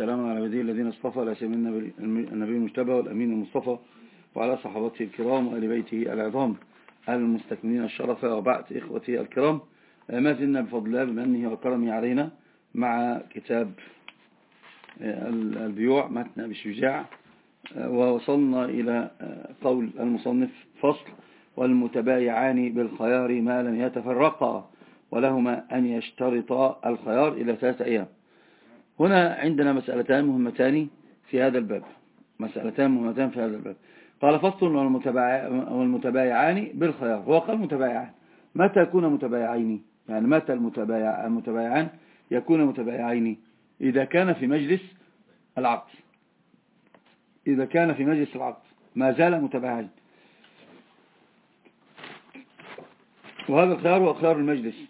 والسلام على عباده الذين اصطفى لا سيما النبي المجتبى والأمين المصطفى وعلى صحابته الكرام وآل بيته العظام المستكملين الشرف وبعد إخوتي الكرام. ما زلنا بفضل الله بمنه وكرمه علينا مع كتاب البيوع متن بالشجاع ووصلنا إلى قول المصنف فصل والمتبايعان بالخيار ما لم يتفرقا ولهما أن يشترطا الخيار إلى ثلاثة أيام. هنا عندنا مسألتان مهمتان في هذا الباب. مسألتان مهمتان في هذا الباب. قال فصل والمتبايعان بالخيار. هو قال متبايعان. متى يكون متبايعين؟ يعني متى المتبايع المتبايعان يكون متبايعين؟ إذا كان في مجلس العقد. إذا كان في مجلس العقد. ما زال متبايعين. وهذا الخيار هو خيار المجلس.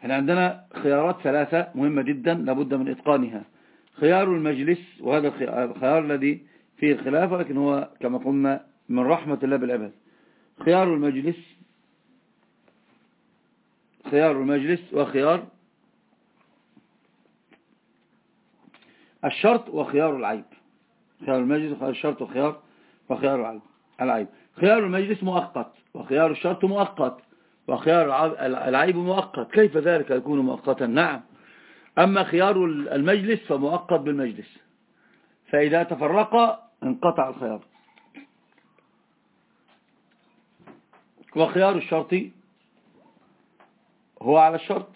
إحنا عندنا خيارات ثلاثة مهمة جدا لابد من إتقانها. خيار المجلس وهذا الخيار الذي فيه الخلاف ولكن هو كما قلنا من رحمة الله بالعباد. خيار المجلس خيار المجلس وخيار الشرط وخيار العيب. خيار المجلس وخيار الشرط وخيار وخيار العيب. خيار المجلس مؤقت وخيار الشرط مؤقت. وخيار العيب مؤقت. كيف ذلك يكون مؤقتا؟ نعم. أما خيار المجلس فمؤقت بالمجلس. فإذا تفرق انقطع الخيار. وخيار الشرط هو على الشرط.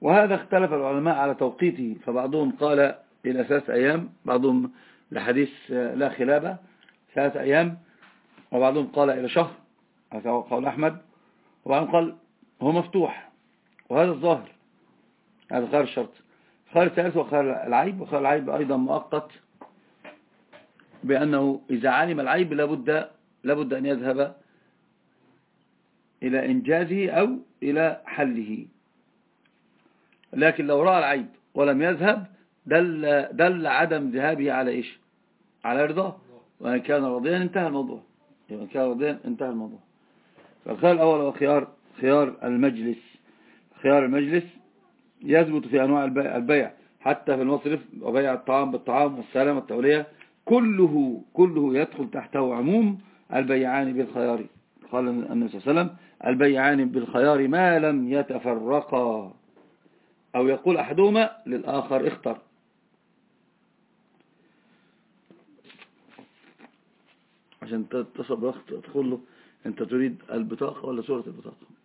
وهذا اختلف العلماء على توقيته فبعضهم قال إلى ثلاث أيام بعضهم لحديث لا خلابة. ثلاثة أيام وبعضهم قال إلى شهر هذا هو قول أحمد وبعضهم قال هو مفتوح وهذا الظاهر هذا خير الشرط. خير الثالث وخير العيب وخير العيب أيضا مؤقت بأنه إذا علم العيب لابد, لابد أن يذهب إلى إنجازه أو إلى حله. لكن لو رأى العيب ولم يذهب دل, دل عدم ذهابه على إيش؟ على رضاه. وإن كان راضيا انتهى الموضوع. وإن كان راضيا انتهى الموضوع. فالخيار الأول هو خيار خيار المجلس. خيار المجلس يثبت في أنواع البيع حتى في المصرف وبيع الطعام بالطعام والسلام والتولية كله كله يدخل تحته عموم البيعان بالخيار. قال النبي صلى الله عليه وسلم البيعان بالخيار ما لم يتفرقا. أو يقول أحدهما للآخر اختر. عشان تتصل بأخت تدخل له انت تريد البطاقة ولا صورة البطاقة.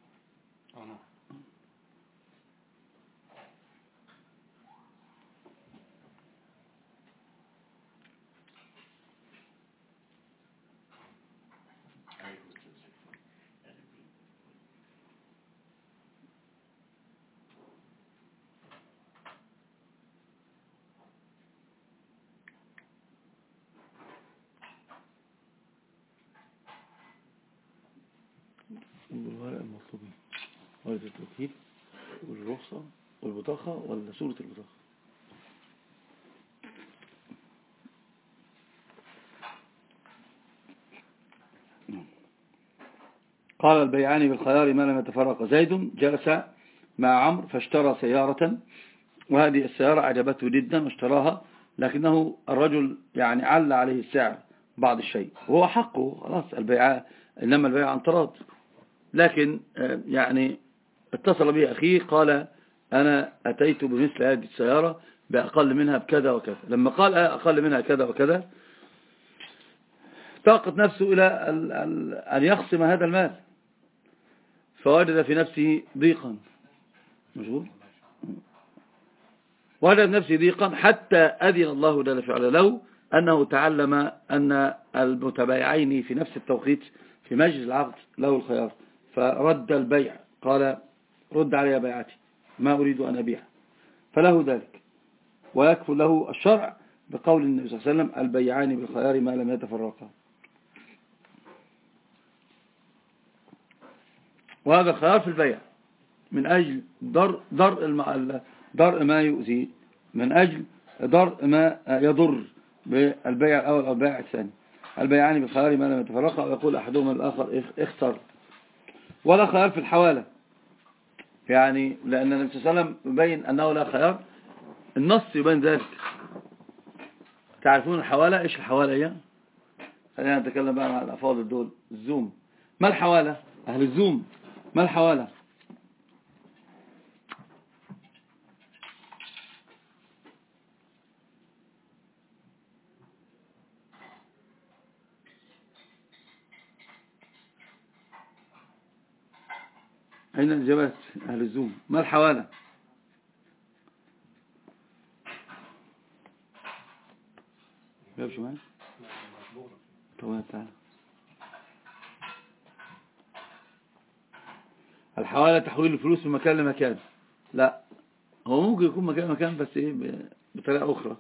صورة البطاقة قال البيعاني بالخيار ما لم يتفرق. زيد جلس مع عمرو فاشترى سيارة وهذه السيارة أعجبته جدا واشتراها لكنه الرجل يعني عل عليه السعر بعض الشيء. وهو حقه خلاص البيع إنما البيع عن تراض لكن آه، يعني اتصل به أخيه قال أنا أتيت بمثل هذه السيارة بأقل منها بكذا وكذا. لما قال أقل منها كذا وكذا طاقت نفسه إلى أن يخصم هذا المال. فوجد في نفسه ضيقا. مشغول؟ وجد نفسه ضيقا حتى أذن الله جل في له أنه تعلم أن المتبايعين في نفس التوقيت في مجلس العقد له الخيار. فرد البيع قال رد علي بيعتي. ما أريد أن أبيع فله ذلك. ويكفل له الشرع بقول النبي صلى الله عليه وسلم البيعان بالخيار ما لم يتفرقا. وهذا الخيار في البيع. من أجل درء در در ما يؤذي. من أجل درء ما يضر بالبيع الأول أو البيع الثاني. البيعان بالخيار ما لم يتفرقا. ويقول أحدهما الآخر اختر. ولا خيار في الحوالة. يعني لأن النبي صلى الله عليه وسلم يبين أنه لا خيار. النص يبين ذلك. تعرفون الحوالة؟ إيش الحوالة هي؟ خلينا نتكلم بقى مع الأفاضل دول. الزوم. ما الحوالة؟ أهل الزوم. ما الحوالة؟ أين الإجابات أهل الزوم؟ ما الحوالة معي طبعا تعالى الحوالة تحويل الفلوس من مكان لمكان. لا. هو ممكن يكون مكان لمكان بس إيه؟ بطريقة أخرى.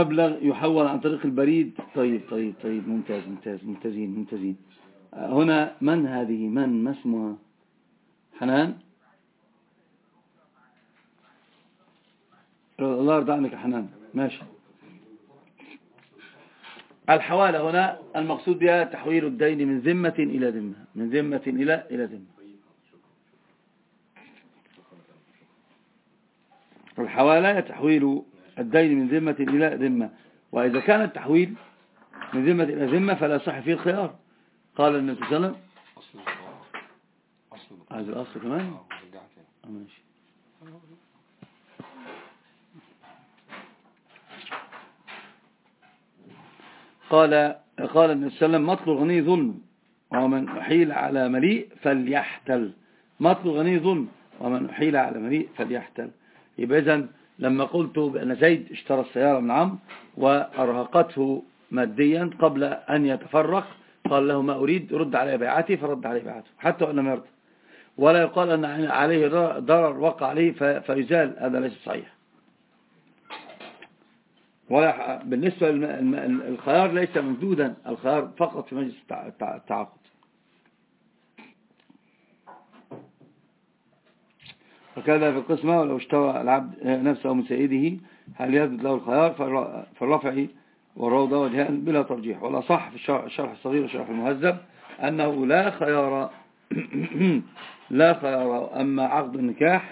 مبلغ يحول عن طريق البريد. طيب طيب طيب ممتاز ممتاز ممتازين ممتازين. هنا من هذه؟ من؟ ما اسمها؟ حنان؟ الله يرضى عنك حنان. ماشي. الحوالة هنا المقصود بها تحويل الدين من ذمة إلى ذمة. من ذمة إلى إلى ذمة. الحوالة تحويل الدين من ذمة إلى ذمة. وإذا كان التحويل من ذمة إلى ذمة فلا صح فيه الخيار. قال النبي صلى الله عليه وسلم هذا الأصل كمان. آه، ماشي. قال قال النبي صلى الله عليه وسلم مطل غني ظلم ومن أحيل على مليء فليحتل. مطل غني ظلم ومن أحيل على مليء فليحتل. يبقى إذن لما قلت بأن زيد اشترى السيارة من عم وأرهقته ماديا قبل أن يتفرق قال له ما أريد رد علي بيعتي فرد علي بيعته حتى وإن لم يرضى ولا يقال أن عليه ضرر وقع عليه فيزال هذا ليس صحيح. ولا بالنسبة للخيار ليس ممدودا الخيار فقط في مجلس التعاقد. وكذا في القسمة ولو اشترى العبد نفسه من سيده هل يثبت له الخيار؟ فالرفع والروضة وجهان بلا ترجيح. ولا صح في الشرح الصغير والشرح المهذب أنه لا خيار لا خيار أما عقد النكاح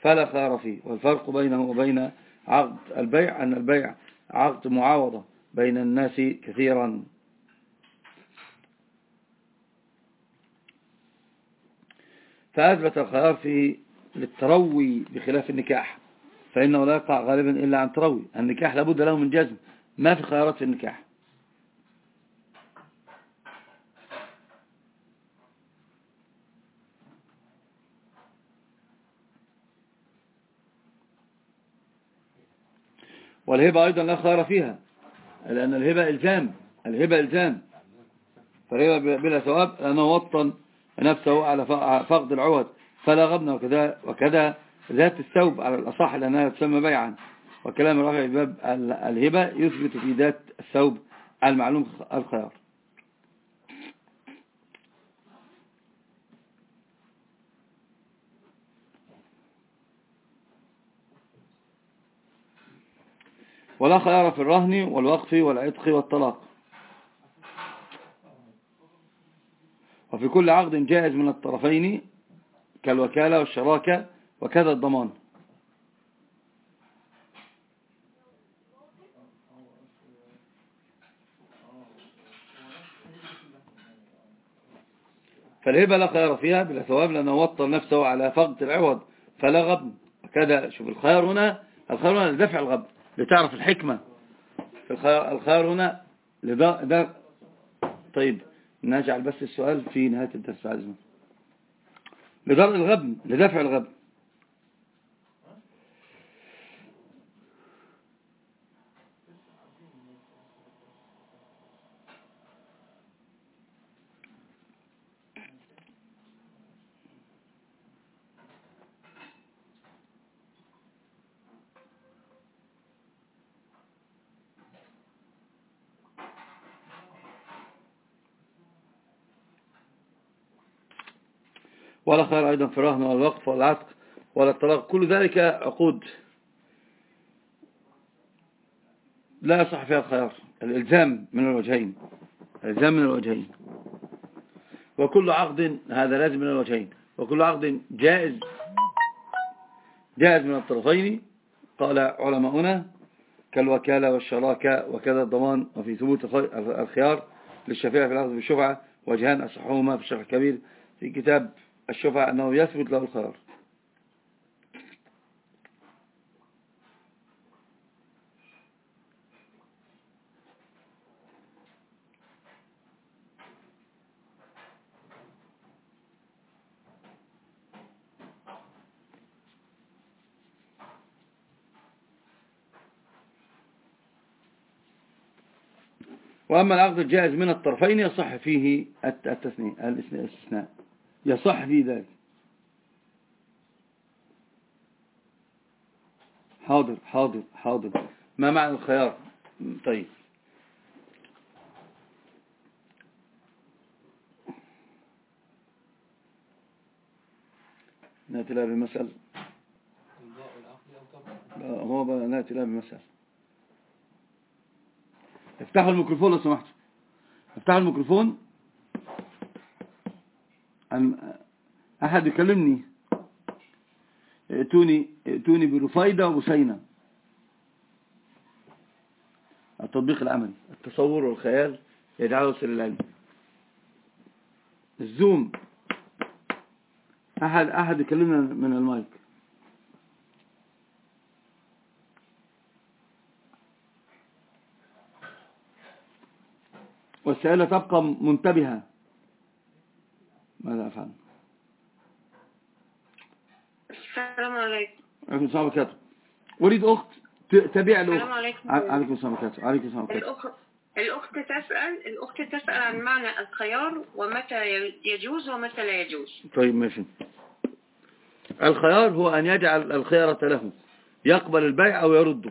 فلا خيار فيه. والفرق بينه وبين عقد البيع أن البيع عقد معاوضة بين الناس كثيرا. فأثبت الخيار في للتروي بخلاف النكاح. فإنه لا يقع غالبا إلا عن تروي. النكاح لابد له من جزم. ما في خيارات في النكاح. والهبة أيضا لا خيار فيها لأن الهبة إلزام الهبة إلزام. فالهبة بلا ثواب لأنه وطن نفسه على فقد العهد. فلا غبن وكذا, وكذا ذات الثوب على الأصح لأنها تسمى بيعا. وكلام رافع باب الهبة يثبت في ذات الثوب المعلوم الخيار. ولا خيار في الرهن والوقف والعتق والطلاق. وفي كل عقد جائز من الطرفين كالوكالة والشراكة وكذا الضمان. فالهبة لا خيار فيها بلا ثواب لأنه وطر نفسه على فقد العوض. فلا غبن وكذا شوف الخيار هنا الخيار هنا لدفع الغبن لتعرف الحكمة. الخيار هنا لده طيب نجعل بس السؤال في نهاية الدرس عزمه لدرء الغبن لدفع الغبن. ولا خير أيضا في الرهن ولا الوقف ولا العتق ولا الطلاق. كل ذلك عقود. لا يصح فيها الخيار. الإلزام من الوجهين. الإلزام من الوجهين. وكل عقد هذا لازم من الوجهين. وكل عقد جائز. جائز من الطرفين. قال علماؤنا كالوكالة والشراكة وكذا الضمان وفي ثبوت الخيار للشفيع في العقد بالشفعة وجهان أصحهما في الشرح الكبير في كتاب الشفعة أنه يثبت له الخيار وأما العقد الجائز من الطرفين يصح فيه التثنية الاستثناء يصح فيه ذلك. حاضر حاضر حاضر. ما معنى الخيار؟ طيب. نأتي لها بمثل هو نأتي لها بمثل افتحوا الميكروفون لو سمحتوا. افتحوا الميكروفون. أحد يكلمني؟ ائتوني ائتوني برفيدة وبسينة التطبيق العملي. التصور والخيال يجعله يصل العلم. الزوم. أحد أحد يكلمنا من المايك. والسائلة تبقى منتبهة. ماذا أفعل؟ السلام عليكم. عليكم السلام وبركاته. أريد أخت تبيع الأخت. السلام عليكم. عليكم السلام وبركاته. عليكم السلام وبركاته. الأخت الأخت تسأل الأخت تسأل عن معنى الخيار ومتى يجوز ومتى لا يجوز. طيب ماشي. الخيار هو أن يجعل الخيارة له. يقبل البيع أو يرده.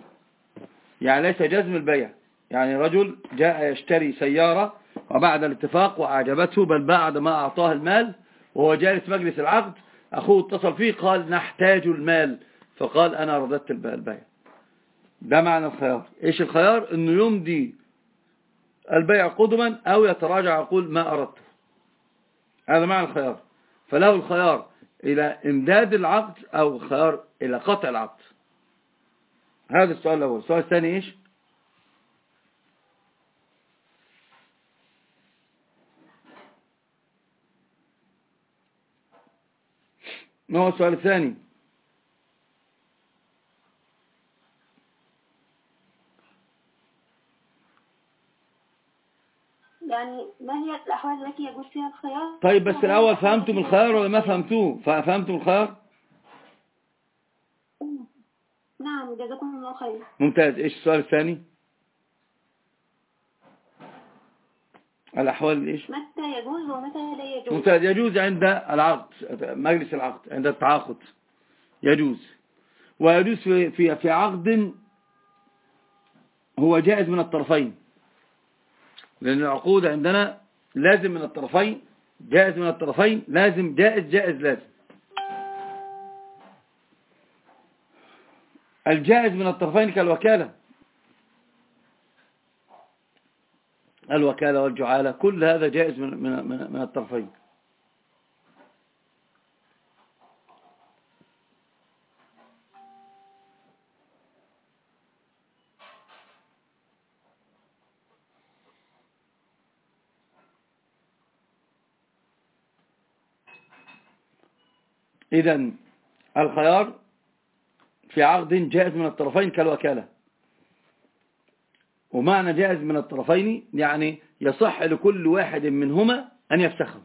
يعني ليس جزم البيع. يعني رجل جاء يشتري سيارة وبعد الاتفاق وأعجبته بل بعد ما أعطاه المال وهو جالس مجلس العقد أخوه اتصل فيه قال نحتاج المال. فقال أنا رددت البيع. ده معنى الخيار. إيش الخيار؟ أنه يمضي البيع قدما أو يتراجع يقول ما أردته هذا معنى الخيار. فله الخيار إلى إمداد العقد أو الخيار إلى قطع العقد. هذا السؤال الأول. السؤال الثاني إيش؟ ما هو السؤال الثاني؟ يعني ما هي الأحوال التي يجوز فيها الخيار؟ طيب بس الأول فهمتم الخيار ولا ما فهمتوه؟ فهمتم الخيار؟ نعم جزاكم الله خير. ممتاز. إيش السؤال الثاني؟ الأحوال إيش؟ متى يجوز ومتى لا يجوز؟ ممتاز يجوز عند العقد مجلس العقد عند التعاقد. يجوز. ويجوز في, في, في عقد هو جائز من الطرفين. لأن العقود عندنا لازم من الطرفين جائز من الطرفين لازم جائز جائز لازم. الجائز من الطرفين كالوكالة. الوكالة والجعالة كل هذا جائز من, من, من الطرفين. إذا الخيار في عقد جائز من الطرفين كالوكالة. ومعنى جائز من الطرفين يعني يصح لكل واحد منهما أن يفسخه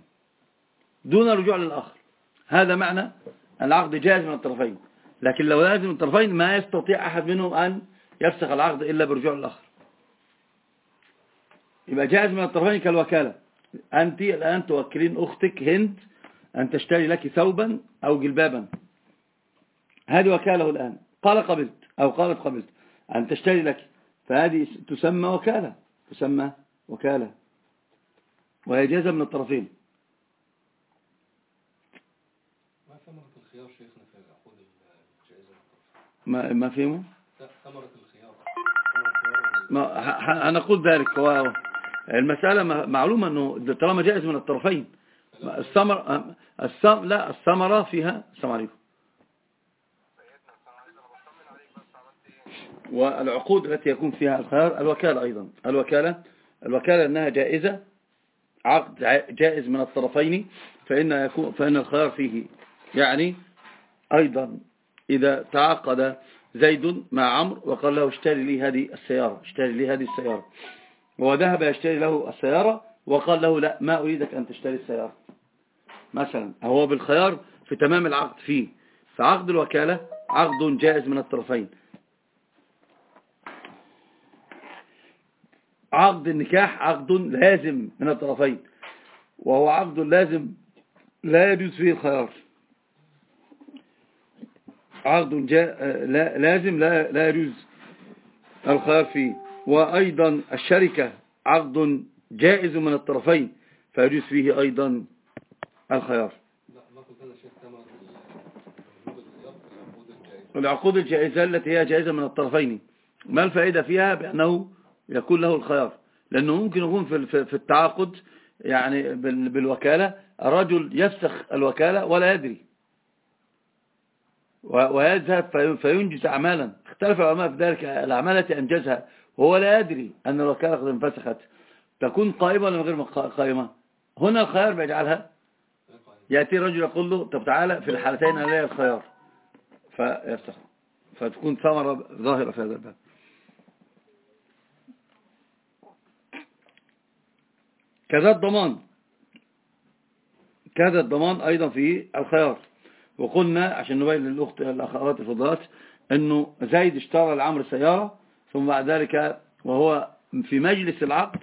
دون رجوع للآخر. هذا معنى العقد جائز من الطرفين. لكن لو لازم من الطرفين ما يستطيع أحد منهم أن يفسخ العقد إلا برجوع للآخر. يبقى جائز من الطرفين كالوكالة. أنت الآن توكلين أختك هند أن تشتري لك ثوبا أو جلبابا. هذه وكالة الآن. قال قبلت أو قالت قبلت أن تشتري لك فهذه تسمى وكالة تسمى وكالة. وهي جازة من الطرفين ما ثمرة الخيار شيخنا في العقود الجائزة من ما ما فهمه؟ ثمرة الخيار. ما أقول ذلك. هو المسألة معلومة أنه طالما جائز من الطرفين. الثمرة السم... لا الثمرة فيها السلام عليكم. والعقود التي يكون فيها الخيار الوكالة أيضا. الوكالة الوكالة أنها جائزة عقد جائز من الطرفين فإن, يكون فإن الخيار فيه. يعني أيضا إذا تعاقد زيد مع عمرو وقال له اشتري لي هذه السيارة اشتري لي هذه السيارة. وذهب يشتري له السيارة وقال له لا ما أريدك أن تشتري السيارة. مثلا هو بالخيار في تمام العقد فيه. فعقد الوكالة عقد جائز من الطرفين. عقد النكاح عقد لازم من الطرفين وهو عقد لازم لا يجوز فيه الخيار. عقد جا... لا... لازم لا... لا يجوز الخيار فيه. وأيضا الشركة عقد جائز من الطرفين فيجوز فيه أيضا الخيار. العقود الجائزة التي هي جائزة من الطرفين ما الفائدة فيها؟ بأنه يكون له الخيار. لأنه ممكن يكون في في- التعاقد يعني بال- بالوكالة الرجل يفسخ الوكالة ولا يدري. ويذهب في- فينجز أعمالا. اختلف العلماء في ذلك. الأعمال التي أنجزها وهو لا يدري أن الوكالة قد انفسخت. تكون قائمة ولا غير قائمة؟ هنا الخيار بيجعلها. يأتي رجل يقول له طب تعالى في الحالتين علي الخيار. فيفسخ. فتكون ثمرة ظاهرة في هذا الباب. كذا الضمان. كذا الضمان أيضا في الخيار. وقلنا عشان نبين للأخت الأخوات الفضلات أنه زيد اشترى لعمرو سيارة ثم بعد ذلك وهو في مجلس العقد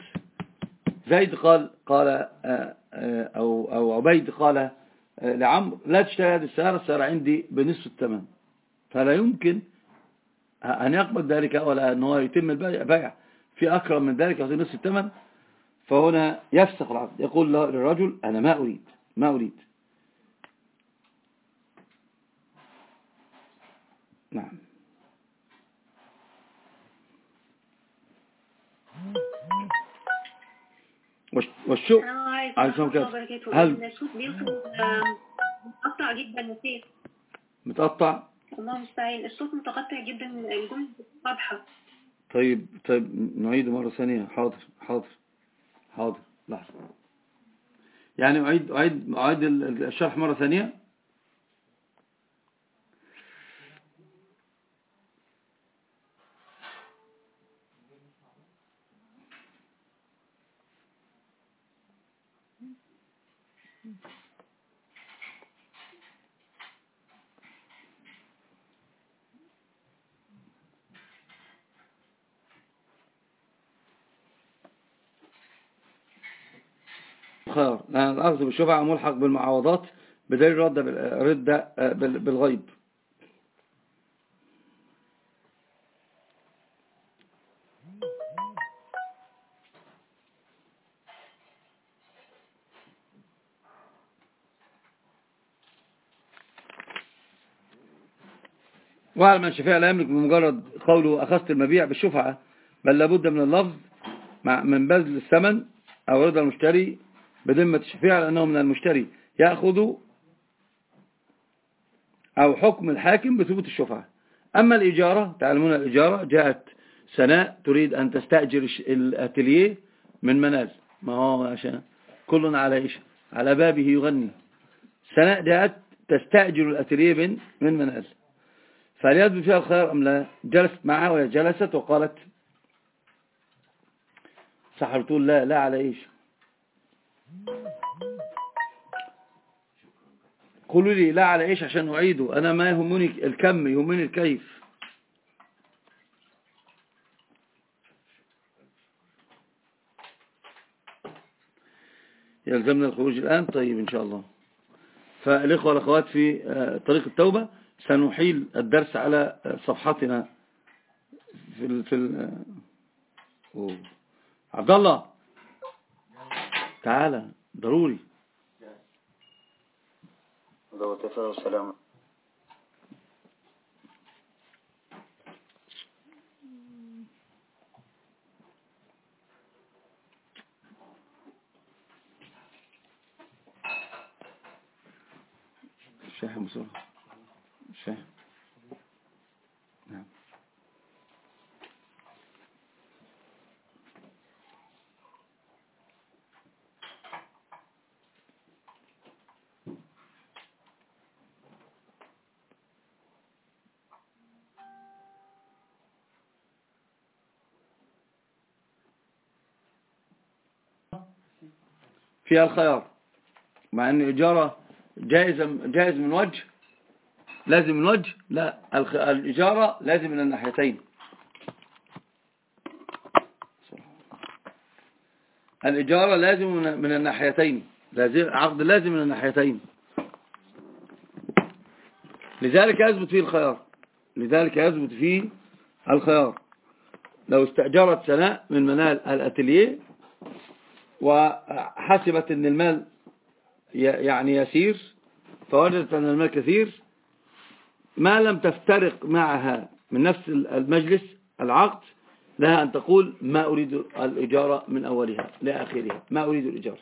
زيد قال قال آه، آه، أو أو عبيد قال آه، لعمرو لا تشتري هذه السيارة السيارة عندي بنصف الثمن. فلا يمكن أن يقبل ذلك ولا أن هو يتم البيع. في أكرم من ذلك في نصف الثمن. فهنا يفسخ العقد يقول له للرجل أنا ما أريد ما أريد. نعم. والش- والشوق السلام عليكم السلام. هل- آم، متقطع جدا يا متقطع؟ الله المستعان الصوت متقطع جدا الجملة واضحة. طيب طيب نعيد مرة ثانية. حاضر حاضر. حاضر لحظة. يعني أعيد أعيد أعيد ال- الشرح مرة ثانية. خير لأن الأخذ بالشفعة ملحق بالمعاوضات بدليل رد بال- رد بال- بالغيب. واعلم أن الشفيع لا يملك بمجرد قوله أخذت المبيع بالشفعة بل لابد من اللفظ من بذل الثمن أو رضا المشتري بذمة الشفيع لأنه من المشتري يأخذ أو حكم الحاكم بثبوت الشفعة أما الإجارة تعلمون الإجارة جاءت سناء تريد أن تستأجر الأتليه من منال ما هو عشان كل على إيش؟ على بابه يغني. سناء جاءت تستأجر الأتليه من من منال فهل يثبت فيها الخير أم لا؟ جلست معها وهي جلست وقالت سحر تقول لا لا على إيش؟ قولوا لي لا على إيش عشان أعيده؟ أنا ما يهمني الكم يهمني الكيف. يلزمنا الخروج الآن؟ طيب إن شاء الله. فالإخوة والأخوات في آه، طريق التوبة سنحيل الدرس على آه، صفحتنا في في ال آه،. عبد الله. تعالى ضروري. والسلام شاحن بسرعة فيها الخيار. مع إن الإجارة جائزة جائز من وجه لازم من وجه لا الإجارة لازم من الناحيتين. الإجارة لازم من الناحيتين. لازم عقد لازم من الناحيتين. لذلك يثبت فيه الخيار. لذلك يثبت فيه الخيار. لو استأجرت سناء من منال الأتليه وحسبت أن المال يعني يسير فوجدت أن المال كثير ما لم تفترق معها من نفس المجلس العقد لها أن تقول ما أريد الإجارة من أولها لآخرها ما أريد الإجارة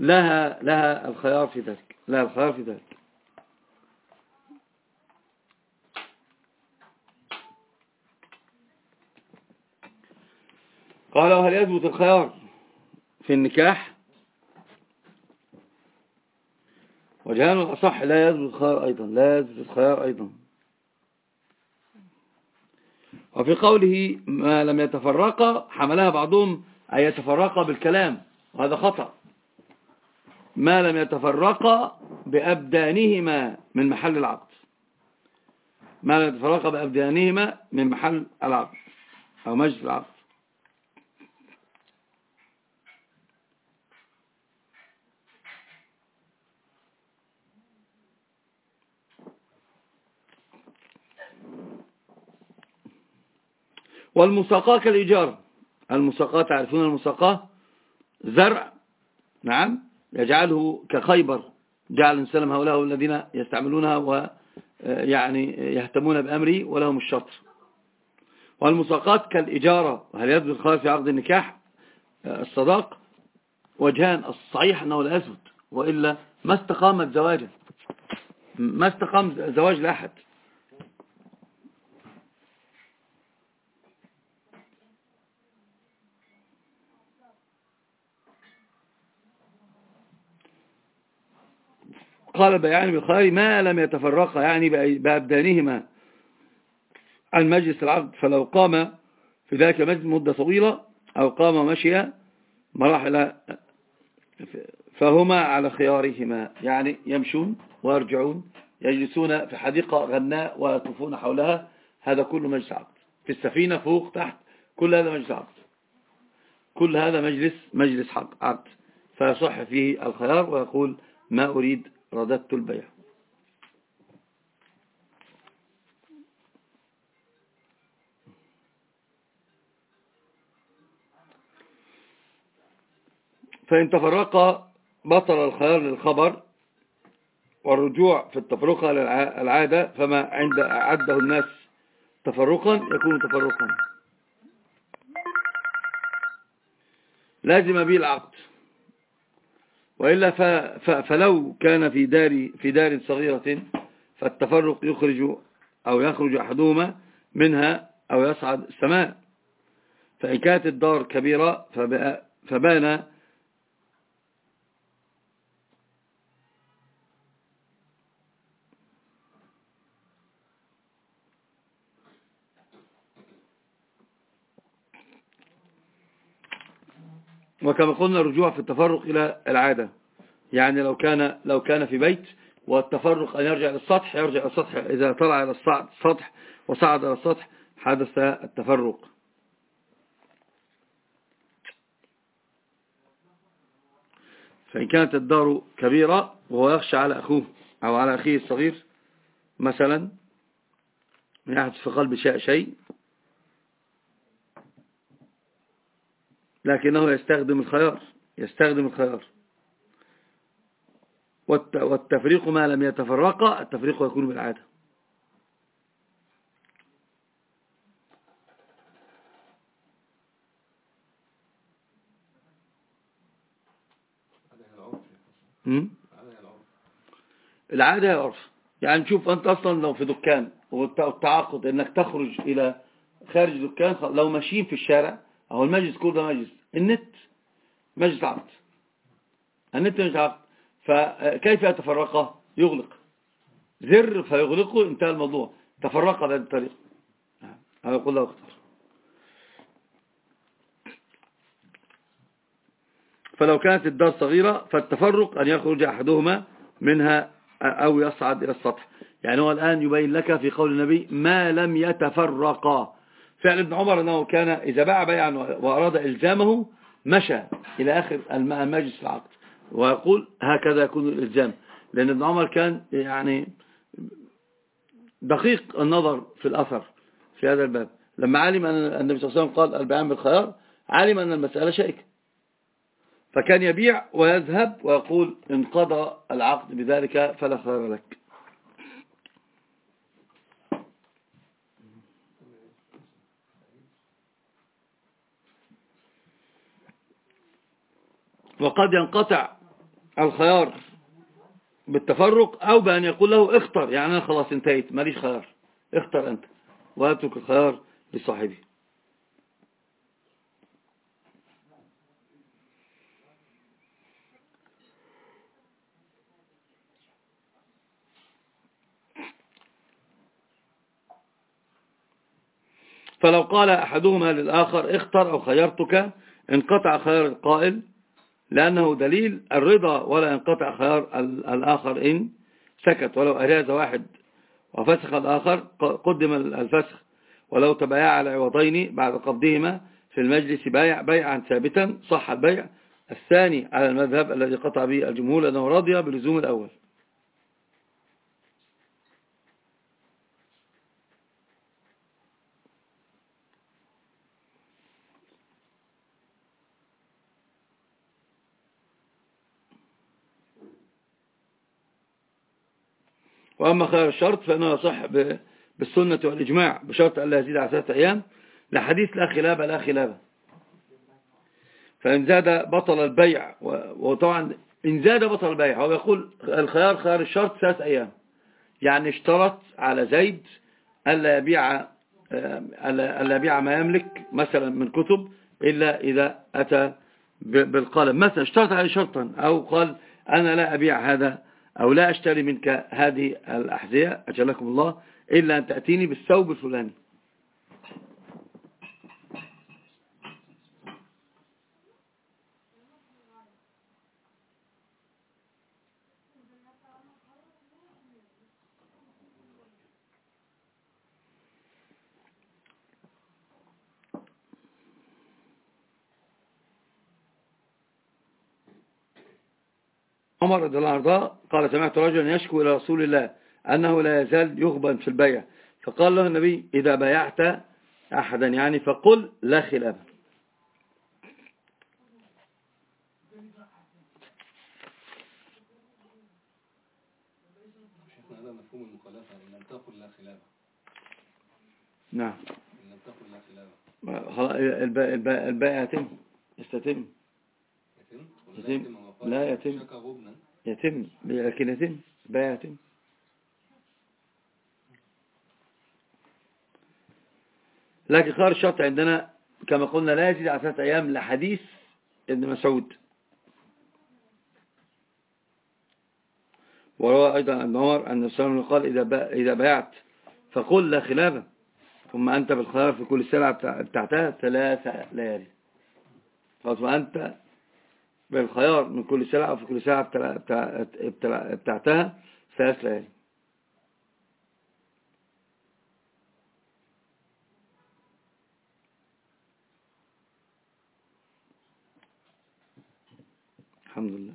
لها لها الخيار في ذلك لها الخيار في ذلك. قال وهل يثبت الخيار في النكاح؟ وجهان الأصح لا يثبت الخيار أيضا لا يثبت الخيار أيضا. وفي قوله ما لم يتفرقا حملها بعضهم أن يتفرقا بالكلام وهذا خطأ. ما لم يتفرقا بأبدانهما من محل العقد. ما لم يتفرقا بأبدانهما من محل العقد أو مجلس العقد. والمساقاة كالإيجار. المساقاة تعرفون المساقاة؟ زرع. نعم. يجعله كخيبر. جعل سلم هؤلاء الذين يستعملونها ويعني يهتمون بأمره ولهم الشطر. والمساقاة كالإجارة. وهل يثبت الخيار في عقد النكاح؟ الصداق. وجهان. الصحيح أنه لا يثبت. وإلا ما استقامت زواجه. ما استقام زواج لأحد. قال بيان بالخير ما لم يتفرقا يعني بأبدانهما. عن مجلس العقد فلو قام في ذلك المجلس مدة طويلة أو قام مشيا مراحل فهما على خيارهما. يعني يمشون ويرجعون يجلسون في حديقة غناء ويطوفون حولها. هذا كله مجلس عقد. في السفينة فوق تحت كل هذا مجلس عقد. كل هذا مجلس مجلس عقد. فيصح فيه الخيار ويقول ما أريد رددت البيع. فإن تفرق بطل الخيار للخبر والرجوع في التفرقة للعادة فما عند عده الناس تفرقا يكون تفرقا. لازم به العقد. وإلا. فلو كان في دار في دار صغيرة فالتفرق يخرج أو يخرج أحدهما منها أو يصعد السماء فإن كانت الدار كبيرة. فبان وكما قلنا الرجوع في التفرق إلى العادة. يعني لو كان لو كان في بيت والتفرق أن يرجع للسطح يرجع إلى السطح. إذا طلع إلى السطح وصعد إلى السطح حدث التفرق. فإن كانت الدار كبيرة وهو يخشى على أخوه أو على أخيه الصغير مثلا يحدث في قلب شيء لكنه يستخدم الخيار يستخدم الخيار. والتفريق ما لم يتفرق التفريق يكون بالعادة. العادة هي العرف. يعني شوف أنت أصلا لو في دكان والتعاقد أنك تخرج إلى خارج دكان لو ماشيين في الشارع أو المجلس كله ده مجلس. النت. مجلس عقد النت مش عقد فكيف يتفرقه يغلق. زر فيغلقه انتهى الموضوع. تفرق بهذه الطريقة. هذا يقول له اختار فلو كانت الدار صغيرة فالتفرق أن يخرج أحدهما منها أو يصعد إلى السطح. يعني هو الآن يبين لك في قول النبي ما لم يتفرقا. فعل ابن عمر أنه كان إذا باع بيعا وأراد إلزامه مشى إلى آخر المجلس العقد ويقول هكذا يكون الإلزام. لأن ابن عمر كان يعني دقيق النظر في الأثر في هذا الباب. لما علم أن النبي صلى الله عليه وسلم قال البيعان بالخيار علم أن المسألة شائكة. فكان يبيع ويذهب ويقول انقضى العقد بذلك فلا خير لك. وقد ينقطع الخيار بالتفرق أو بأن يقول له اختر. يعني أنا خلاص انتهيت ماليش خيار. اختر أنت واترك الخيار لصاحبه. فلو قال أحدهما للآخر اختر أو خيرتك انقطع خيار القائل لأنه دليل الرضا ولا ينقطع خيار الآخر إن سكت. ولو أجاز واحد وفسخ الآخر قدم الفسخ. ولو تبايع على عوضين بعد قبضهما في المجلس بايع بيعا ثابتا صح البيع. الثاني على المذهب الذي قطع به الجمهور لأنه رضي بلزوم الأول. وأما خير الشرط فإنه يصح بالسنة والإجماع بشرط أن لا يزيد على ثلاثة أيام. لحديث لا خلابة لا خلابة فإن زاد بطل البيع وطبعا إن زاد بطل البيع هو يقول الخيار خيار الشرط ثلاث أيام. يعني اشترط على زيد ألا يبيع ألا يبيع ما يملك مثلا من كتب إلا إذا أتى بالقلم. مثلا اشترط عليه شرطا أو قال أنا لا أبيع هذا أو لا أشتري منك هذه الأحذية أجلكم الله إلا أن تأتيني بالثوب الفلاني. عمر رضي الله عنه قال سمعت رجلا يشكو إلى رسول الله أنه لا يزال يغبن في البيع. فقال له النبي إذا بايعت أحدا يعني فقل لا خلاف. هذا مفهوم المخالفة. يتم. لا يتم. يتم. لكن يتم. بيع يتم. لكن خير الشرط عندنا كما قلنا لا يزيد على ثلاثة أيام لحديث ابن مسعود. وروى أيضا ابن عمر أن السلام قال إذا إذا بايعت فقل لا خلافة ثم أنت بالخيار في كل سلعة بتاعتها ثلاثة ليالي. فأنت بالخيار من كل سلعة وفي كل سلعة بتاعتها ثلاث ليالي. الحمد لله.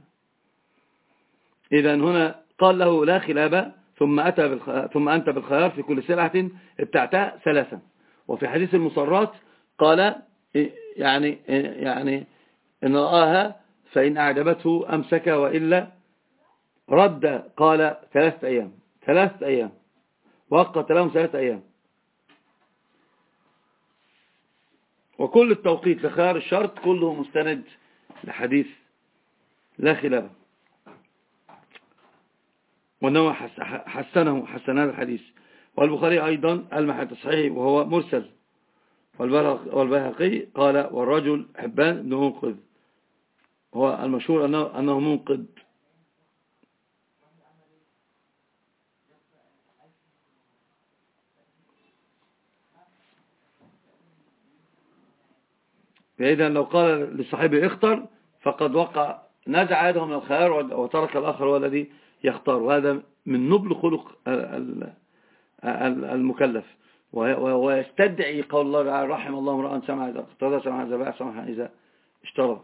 إذا هنا قال له لا خلابة ثم أتى بالخ... ثم أنت بالخيار في كل سلعة ابتعتها ثلاثا. وفي حديث المصرات قال يعني يعني إن رآها فإن أعجبته أمسك وإلا رد قال ثلاثة أيام. ثلاثة أيام. وقت لهم ثلاثة أيام. وكل التوقيت لخيار الشرط كله مستند لحديث لا خلاف. وأنه حسنه حسن هذا الحديث. والبخاري أيضا ألمح التصحيح وهو مرسل. والبيهقي قال والرجل حبان بن منقذ هو المشهور أنه, أنه منقذ. فإذا لو قال للصحابي اختر فقد وقع نزع يده من الخيار وترك الآخر هو الذي يختار. وهذا من نبل خلق المكلف. ويستدعي قول الله رحم الله امرأ سمع إذا اقتضى سمع إذا باع سمع إذا اشترى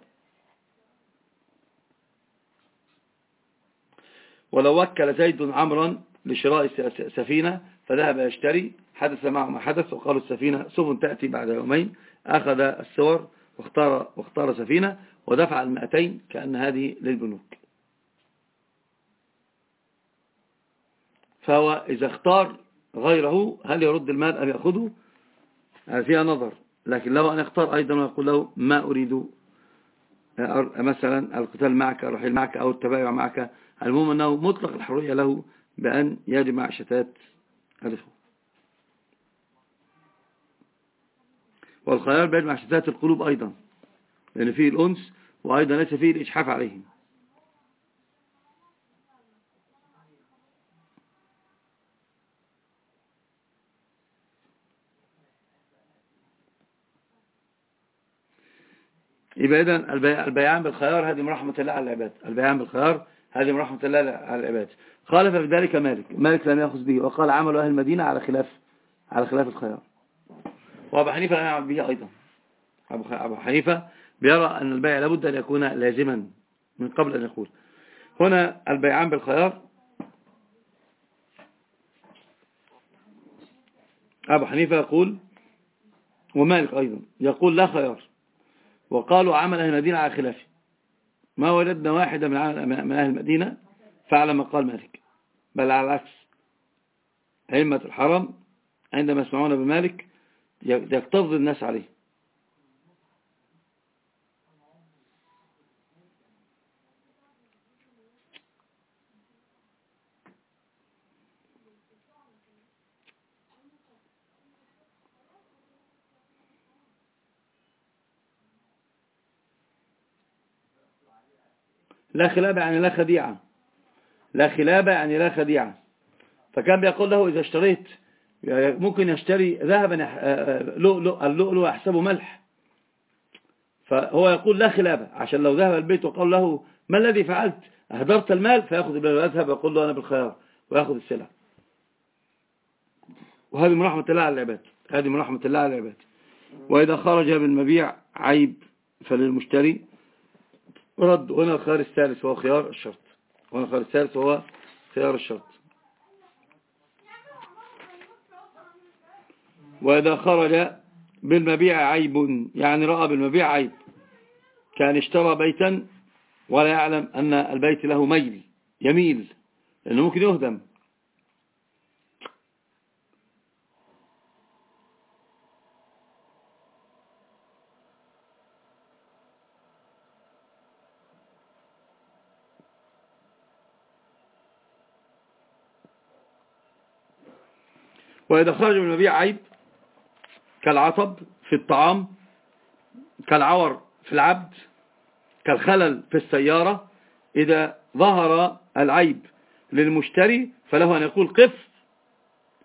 ولو وكل زيد عمرا لشراء سفينة فذهب يشتري حدث معه ما حدث وقالوا السفينة سفن تأتي بعد يومين أخذ السور واختار, واختار سفينة ودفع المئتين كأن هذه للبنوك. فهو إذا اختار غيره هل يرد المال أم يأخذه؟ فيها نظر لكن لو أن اختار أيضا ويقول له ما أريد مثلا القتال معك الرحيل معك أو التبايع معك. المهم أنه مطلق الحرية له بأن يجمع شتات الإخوة. والخيار بيجمع شتات القلوب أيضا لأن فيه الأنس وأيضا ليس فيه الإجحاف عليهم. يبقى إذن البيعان بالخيار هذه من رحمة الله على العباد. البيعان بالخيار هذه من رحمة الله على العباد. خالف بذلك مالك. مالك لم يأخذ به وقال عمل أهل المدينة على خلاف على خلاف الخيار. وأبو حنيفة لم يعمل به أيضا. أبو حنيفة بيرى أن البيع لابد أن يكون لازما من قبل أن يقول. هنا البيعان بالخيار. أبو حنيفة يقول ومالك أيضا يقول لا خيار. وقالوا عمل أهل المدينة على خلافه. ما وجدنا واحدا من أهل المدينة فعل ما قال مالك بل على العكس. أئمة الحرم عندما يسمعون بمالك يقتضي الناس عليه. لا خلابة يعني لا خديعة. لا خلابة يعني لا خديعة. فكان بيقول له إذا اشتريت ممكن يشتري ذهبا اللؤلؤ يحسبه ملح. فهو يقول لا خلابة عشان لو ذهب البيت وقال له ما الذي فعلت؟ أهدرت المال؟ فيأخذ المال ويذهب ويقول له أنا بالخيار ويأخذ السلع. وهذه من رحمة الله على العباد. هذه من رحمة الله على العباد. وإذا خرج بالمبيع عيب فللمشتري. رد هنا الخيار الثالث وهو خيار الشرط. هنا الخيار الثالث وهو خيار الشرط. وإذا خرج بالمبيع عيب يعني رأى بالمبيع عيب. كان اشترى بيتا ولا يعلم أن البيت له ميل يميل لأنه ممكن يهدم. وإذا خرج من المبيع عيب كالعطب في الطعام كالعور في العبد كالخلل في السيارة. إذا ظهر العيب للمشتري فله أن يقول قف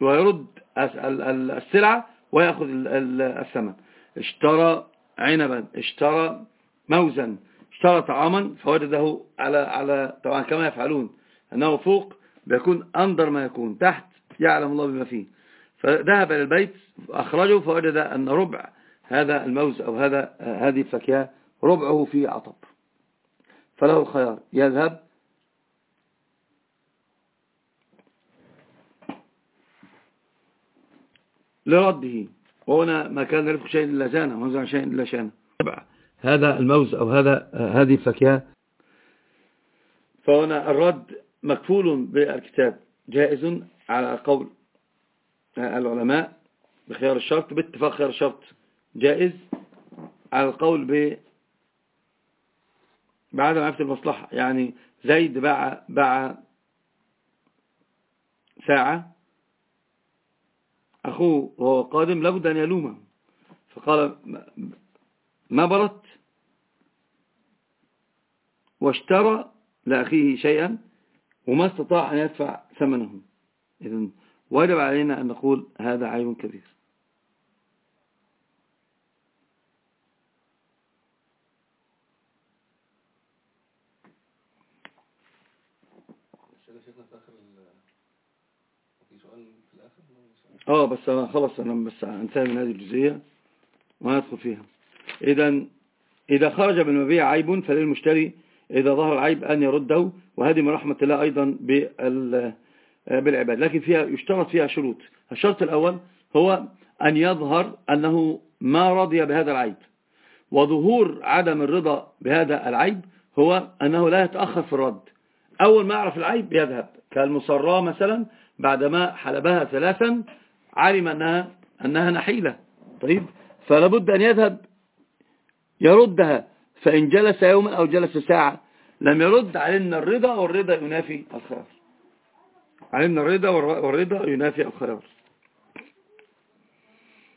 ويرد السلعة ويأخذ الثمن. اشترى عنبا اشترى موزا اشترى طعاما فوجده على على طبعا كما يفعلون أنه فوق بيكون أندر ما يكون تحت يعلم الله بما فيه. فذهب إلى البيت أخرجه فوجد أن ربع هذا الموز أو هذا هذه الفاكهة ربعه في عطب. فله الخيار يذهب. لرده. وهنا ما كان يرفق شيء إلا زانه ومنزع شيء إلا شانه. هذا الموز أو هذا هذه الفاكهة. فهنا الرد مكفول بالكتاب جائز على قول العلماء بخيار الشرط باتفاق خيار الشرط جائز على القول ب بعدم عرفة المصلحة. يعني زيد باع باع ساعة أخوه وهو قادم لابد أن يلومه. فقال ما بردت واشترى لأخيه شيئا وما استطاع أن يدفع ثمنه. إذن وجب علينا أن نقول هذا عيب كبير. آه بس أنا خلص أنا بس انتهي من هذه الجزئية وندخل فيها. اذا إذا خرج من المبيع عيب فللمشتري إذا ظهر العيب أن يرده وهذه من رحمة الله أيضا بالعباد. لكن فيها يشترط فيها شروط. الشرط الأول هو أن يظهر أنه ما رضي بهذا العيب. وظهور عدم الرضا بهذا العيب هو أنه لا يتأخر في الرد. أول ما يعرف العيب يذهب. كالمصراه مثلا بعدما حلبها ثلاثا علم أنها, أنها نحيلة. طيب؟ فلابد أن يذهب. يردها. فإن جلس يوما أو جلس ساعة لم يرد علمنا الرضا والرضا ينافي الخيار. علمنا الرضا والرضا ينافي الخيار.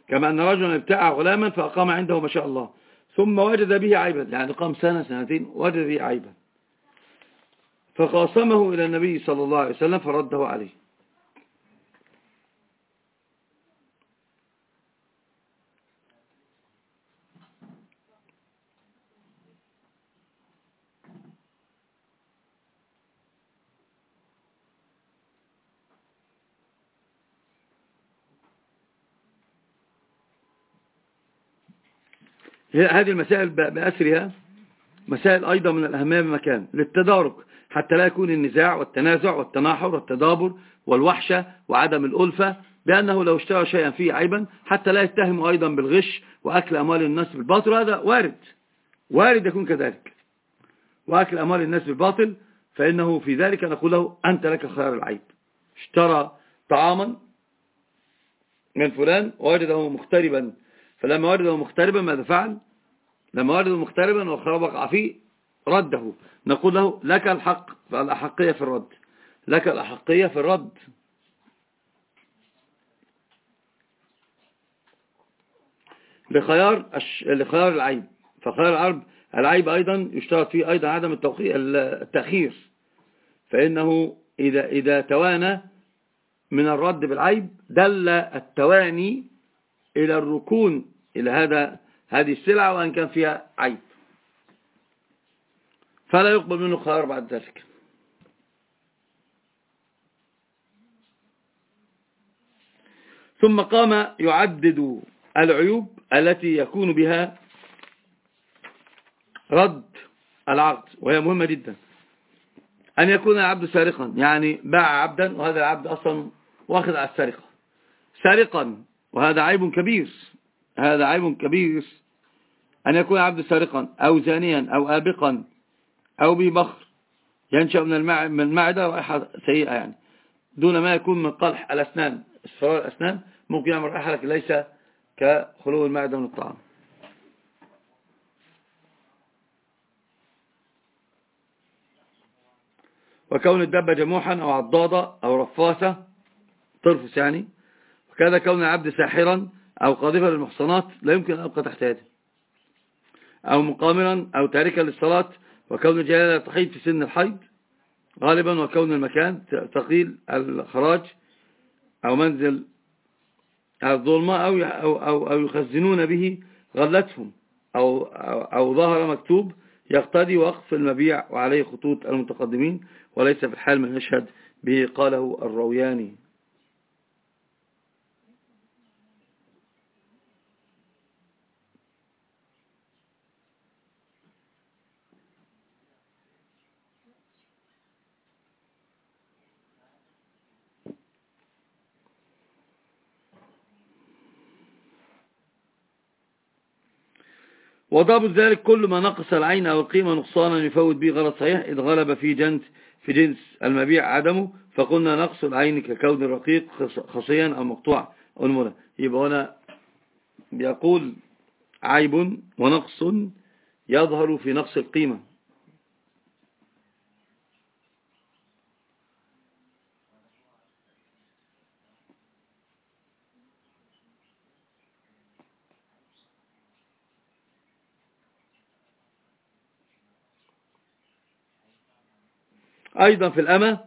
كما أن رجلا ابتاع غلاما فأقام عنده ما شاء الله ثم وجد به عيبا يعني قام سنة سنتين وجد به عيبا. فقاسمه إلى النبي صلى الله عليه وسلم فرده عليه. هذه المسائل بأسرها مسائل أيضا من الأهمية بمكان للتدارك حتى لا يكون النزاع والتنازع والتناحر والتدابر والوحشة وعدم الألفة بأنه لو اشترى شيئا فيه عيبا حتى لا يتهم أيضا بالغش وأكل أموال الناس بالباطل هذا وارد وارد يكون كذلك. وأكل أموال الناس بالباطل فإنه في ذلك نقول له أنت لك خيار العيب. اشترى طعاما من فلان ووجده مختربا فلما وجده مختربا ماذا فعل؟ لما وجده مختربا وخرب وقع فيه رده. نقول له لك الحق الأحقية في الرد. لك الأحقية في الرد. لخيار لخيار العيب. فخيار العرب العيب أيضا يشترط فيه أيضا عدم التأخير. فإنه إذا, إذا توانى من الرد بالعيب دل التواني إلى الركون إلى هذا هذه السلعة وأن كان فيها عيب. فلا يقبل منه خيار بعد ذلك. ثم قام يعدد العيوب التي يكون بها رد العقد وهي مهمة جدا. أن يكون العبد سارقا يعني باع عبدا وهذا العبد أصلا واخذ على السرقة سارقا وهذا عيب كبير. هذا عيب كبير أن يكون عبد سارقا أو زانيا أو آبقا أو ببخر ينشأ من المعدة رائحة سيئة يعني. دون ما يكون من قلح الأسنان. اصفرار الأسنان ممكن يعمل رائحة لكن ليس كخلو المعدة من الطعام. وكون الدبة جموحا أو عضاضة أو رفاسة ترفس يعني. وكذا كون العبد ساحرا أو قاذفا للمحصنات لا يمكن أن أبقى تحت يده أو مقامرا أو تاركا للصلاة وكون الجلالة تحيد في سن الحيض غالبا وكون المكان ثقيل الخراج أو منزل الظلمة أو, أو, أو يخزنون به غلتهم أو, أو, أو ظهر مكتوب يقتدي وقف المبيع وعليه خطوط المتقدمين وليس في الحال من يشهد به قاله الروياني. وضابط ذلك كل ما نقص العين أو القيمة نقصانا يفوت به غلط صحيح. إذ غلب في جنس في جنس المبيع عدمه فقلنا نقص العين ككون الرقيق خصيا أو مقطوع أو يبقى هنا بيقول عيب ونقص يظهر في نقص القيمة. أيضا في الأمة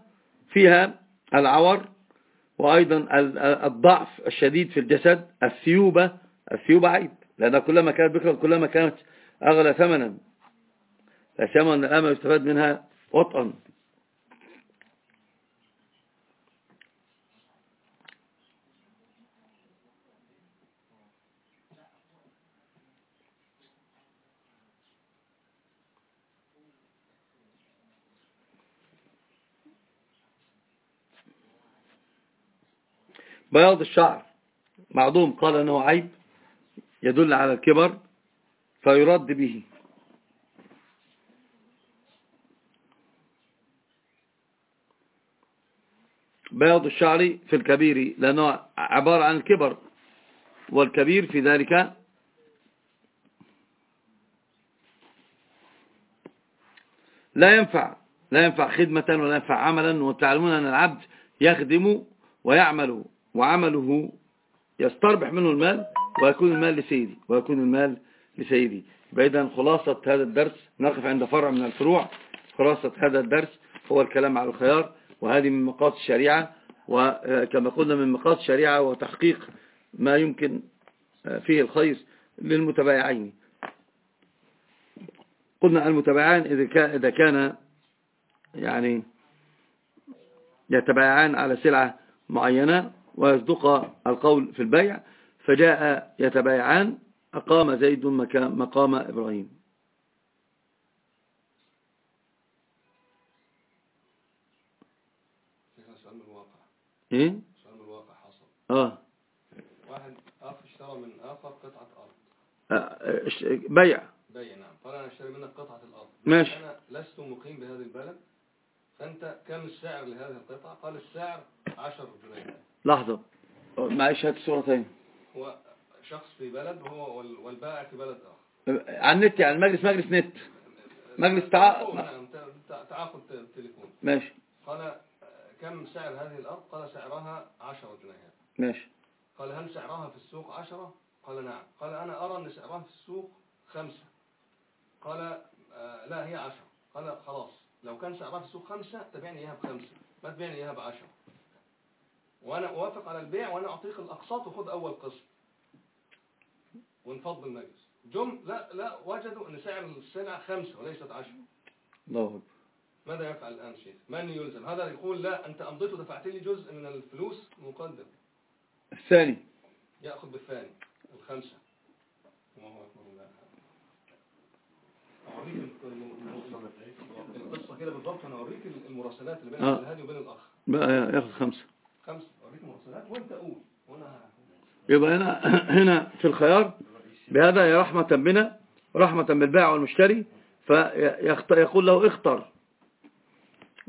فيها العور وأيضا ال- الضعف الشديد في الجسد الثيوبة الثيوبة عيب لأن كلما كانت بكرة كلما كانت أغلى ثمنا لا سيما أن الأمة يستفاد منها وطئا بياض الشعر. بعضهم قال أنه عيب يدل على الكبر فيرد به. بياض الشعر في الكبير لأنه عبارة عن الكبر والكبير في ذلك لا ينفع لا ينفع خدمة ولا ينفع عملا وتعلمون أن العبد يخدم ويعمل. وعمله يستربح منه المال ويكون المال لسيدي ويكون المال لسيدي. بعيدا خلاصة هذا الدرس نقف عند فرع من الفروع. خلاصة هذا الدرس هو الكلام على الخيار وهذه من مقاصد الشريعة وكما قلنا من مقاصد الشريعة وتحقيق ما يمكن فيه الخير للمتبايعين قلنا المتبايعان إذا كان يعني يتبايعان على سلعة معينة ويصدق القول في البيع فجاء يتبايعان أقام زيد مقام إبراهيم. سؤال من الواقع. إيه؟ سؤال من الواقع حصل. آه. واحد أخ اشترى من آخر قطعة أرض. آه، اش- بيع. بيع نعم. قال أنا اشتري منك قطعة الأرض. ماشي. أنا لست مقيم بهذه البلد فأنت كم السعر لهذه القطعة؟ قال السعر 10 جنيه. لحظة. معلش هات الصورة تاني. هو شخص في بلد وهو وال- والبائع في بلد آخر. على النت يعني مجلس مجلس نت. مجلس. نعم تعاقد ت- تليفون. ماشي. قال آه، كم سعر هذه الأرض؟ قال سعرها 10 جنيهات. ماشي. قال هل سعرها في السوق عشرة؟ قال نعم. قال أنا أرى أن سعرها في السوق خمسة. قال آه لا هي عشرة. قال خلاص. لو كان سعرها في السوق خمسة تبيعني إياها بخمسة. ما تبيعني إياها بعشرة. وأنا أوافق على البيع وأنا أعطيك الأقساط وخذ أول قسط. ونفض المجلس جم لا لا وجدوا أن سعر السلعة خمسة وليست عشرة. الله ماذا يفعل الآن شيخ؟ من يلزم؟ هذا يقول لا أنت أمضيت ودفعت لي جزء من الفلوس مقدم. الثاني. يأخذ بالثاني الخمسة. الله أكبر الله أوريك القصة كده بالضبط أنا أوريك المراسلات اللي بين آه. عبد الهادي وبين الأخ. بقى يأخذ خمسة. خمسة. يبقى هنا هنا في الخيار. بهذا يا رحمة بنا رحمة بالبائع والمشتري فيقول له اختر.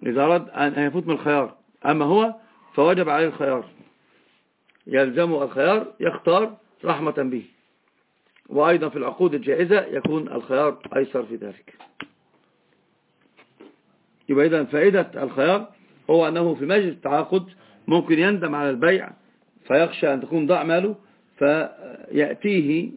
إذا أراد أن يفوت من الخيار. أما هو فوجب عليه الخيار. يلزمه الخيار يختار رحمة به. وأيضا في العقود الجائزة يكون الخيار أيسر في ذلك. يبقى إذا فائدة الخيار هو أنه في مجلس التعاقد ممكن يندم على البيع فيخشى أن تكون ضاع ماله فيأتيه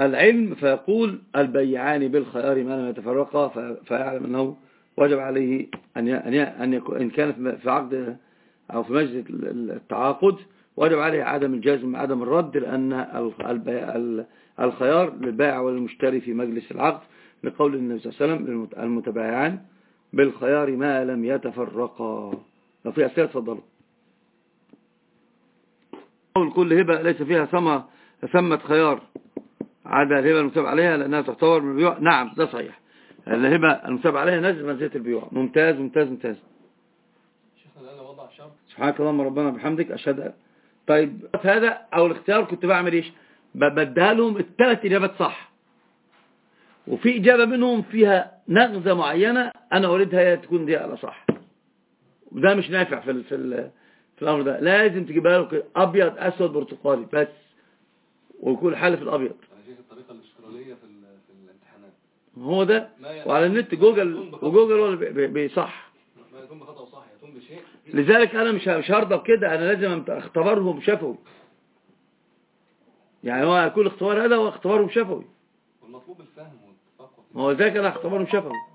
العلم فيقول البيعان بالخيار ما لم يتفرقا في- فيعلم أنه وجب عليه أن أن إن كان في- عقد أو في مجلس التعاقد وجب عليه عدم الجزم عدم الرد لأن الخيار للبائع والمشتري في مجلس العقد لقول النبي صلى الله عليه وسلم المت- المتبايعان. بالخيار ما لم يتفرقا. لو في أسئلة تفضلوا قول كل هبة ليس فيها ثمة ثمة خيار. عدا الهبة المتابع عليها لأنها تعتبر من البيوع. نعم ده صحيح. الهبة المتابع عليها نزل منزلة البيوع. ممتاز ممتاز ممتاز. شيخنا الآن وضع شرط سبحانك اللهم ربنا بحمدك أشهد. طيب هذا أو الاختيار كنت بعمل إيش؟ بديها لهم الثلاث إجابات صح. وفي إجابة منهم فيها نغزة معينة أنا أريدها هي تكون دي على صح. وده مش نافع في في في الأمر ده. لازم تجيبها له أبيض أسود برتقالي بس. ويكون الحل في الأبيض أنا الطريقة في ال- في الامتحانات. هو ده. وعلى النت جوجل وجوجل هو اللي بي- بي- بيصح. لذلك أنا مش مش هرضى بكده. أنا لازم أختبرهم شفوي. يعني هو كل اختبار هذا هو اختبارهم شفوي. والمطلوب الفهم ما هو ذاك أنا اختبارهم شفوي